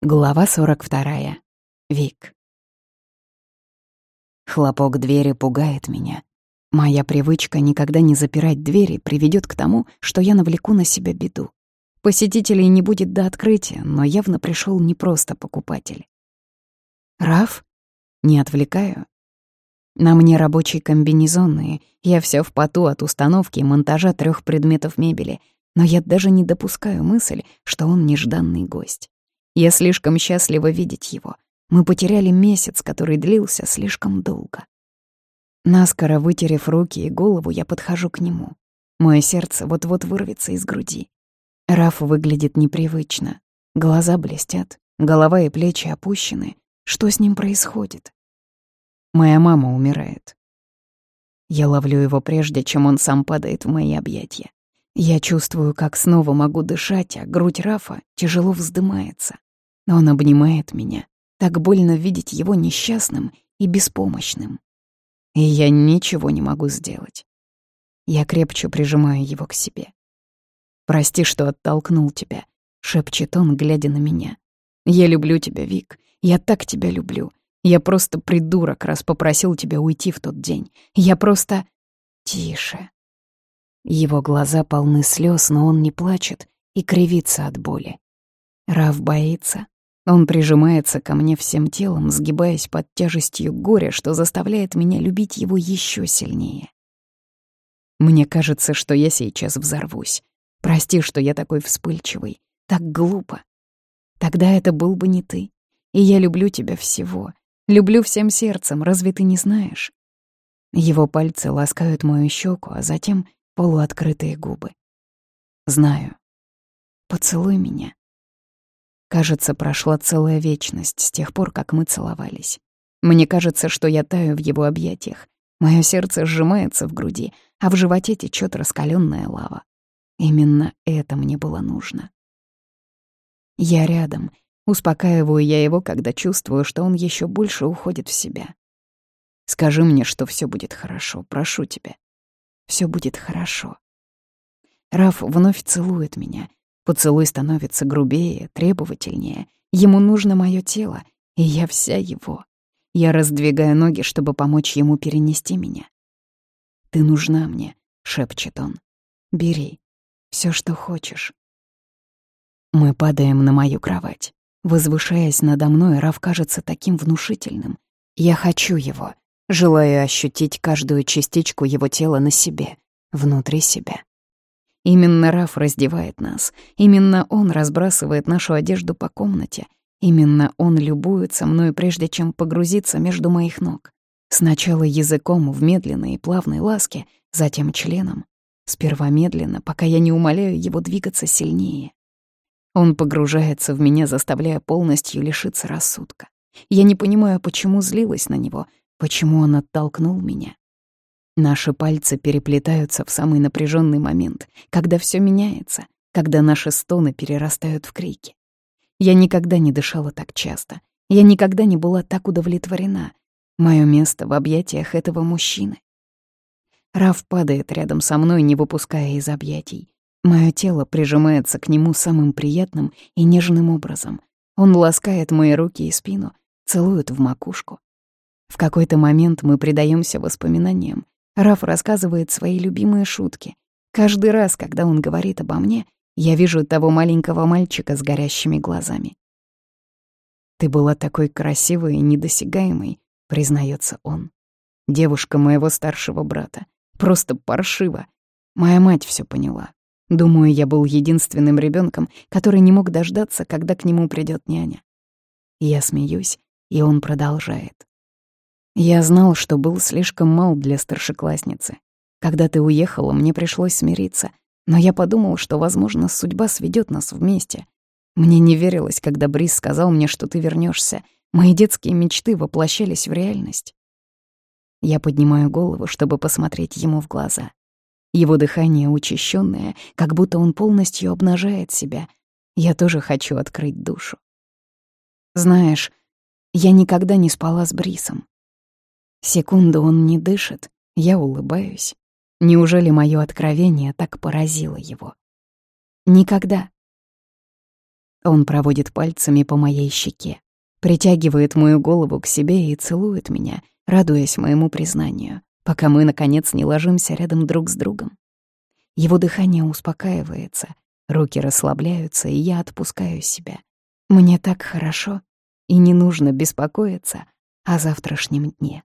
Глава 42. Вик. Хлопок двери пугает меня. Моя привычка никогда не запирать двери приведет к тому, что я навлеку на себя беду. Посетителей не будет до открытия, но явно пришел не просто покупатель. Раф? Не отвлекаю. На мне рабочие комбинезонные, я вся в поту от установки и монтажа трех предметов мебели, но я даже не допускаю мысль, что он нежданный гость. Я слишком счастлива видеть его. Мы потеряли месяц, который длился слишком долго. Наскоро вытерев руки и голову, я подхожу к нему. Мое сердце вот-вот вырвется из груди. Раф выглядит непривычно. Глаза блестят, голова и плечи опущены. Что с ним происходит? Моя мама умирает. Я ловлю его прежде, чем он сам падает в мои объятия. Я чувствую, как снова могу дышать, а грудь Рафа тяжело вздымается. Он обнимает меня. Так больно видеть его несчастным и беспомощным. И я ничего не могу сделать. Я крепче прижимаю его к себе. «Прости, что оттолкнул тебя», — шепчет он, глядя на меня. «Я люблю тебя, Вик. Я так тебя люблю. Я просто придурок, раз попросил тебя уйти в тот день. Я просто...» «Тише». Его глаза полны слез, но он не плачет и кривится от боли. Рав боится, он прижимается ко мне всем телом, сгибаясь под тяжестью горя, что заставляет меня любить его еще сильнее. Мне кажется, что я сейчас взорвусь. Прости, что я такой вспыльчивый. Так глупо. Тогда это был бы не ты. И я люблю тебя всего. Люблю всем сердцем, разве ты не знаешь? Его пальцы ласкают мою щеку, а затем полуоткрытые губы. Знаю. Поцелуй меня. Кажется, прошла целая вечность с тех пор, как мы целовались. Мне кажется, что я таю в его объятиях. Мое сердце сжимается в груди, а в животе течет раскаленная лава. Именно это мне было нужно. Я рядом. Успокаиваю я его, когда чувствую, что он еще больше уходит в себя. Скажи мне, что все будет хорошо, прошу тебя. Все будет хорошо. Раф вновь целует меня, Поцелуй становится грубее, требовательнее. Ему нужно мое тело, и я вся его. Я раздвигаю ноги, чтобы помочь ему перенести меня. «Ты нужна мне», — шепчет он. «Бери все, что хочешь». Мы падаем на мою кровать. Возвышаясь надо мной, Раф кажется таким внушительным. Я хочу его, желаю ощутить каждую частичку его тела на себе, внутри себя. Именно Раф раздевает нас. Именно он разбрасывает нашу одежду по комнате. Именно он любуется мной, прежде чем погрузиться между моих ног. Сначала языком в медленной и плавной ласке, затем членом. Сперва медленно, пока я не умоляю его двигаться сильнее. Он погружается в меня, заставляя полностью лишиться рассудка. Я не понимаю, почему злилась на него, почему он оттолкнул меня. Наши пальцы переплетаются в самый напряженный момент, когда все меняется, когда наши стоны перерастают в крики. Я никогда не дышала так часто. Я никогда не была так удовлетворена. Мое место в объятиях этого мужчины. Раф падает рядом со мной, не выпуская из объятий. Мое тело прижимается к нему самым приятным и нежным образом. Он ласкает мои руки и спину, целует в макушку. В какой-то момент мы предаемся воспоминаниям, Раф рассказывает свои любимые шутки. Каждый раз, когда он говорит обо мне, я вижу того маленького мальчика с горящими глазами. «Ты была такой красивой и недосягаемой», — признается он. «Девушка моего старшего брата. Просто паршиво. Моя мать все поняла. Думаю, я был единственным ребенком, который не мог дождаться, когда к нему придет няня. Я смеюсь, и он продолжает. Я знал, что был слишком мал для старшеклассницы. Когда ты уехала, мне пришлось смириться, но я подумал, что, возможно, судьба сведет нас вместе. Мне не верилось, когда Брис сказал мне, что ты вернешься. Мои детские мечты воплощались в реальность. Я поднимаю голову, чтобы посмотреть ему в глаза. Его дыхание учащенное, как будто он полностью обнажает себя. Я тоже хочу открыть душу. Знаешь, я никогда не спала с Брисом. Секунду он не дышит, я улыбаюсь. Неужели мое откровение так поразило его? Никогда. Он проводит пальцами по моей щеке, притягивает мою голову к себе и целует меня, радуясь моему признанию, пока мы, наконец, не ложимся рядом друг с другом. Его дыхание успокаивается, руки расслабляются, и я отпускаю себя. Мне так хорошо, и не нужно беспокоиться о завтрашнем дне.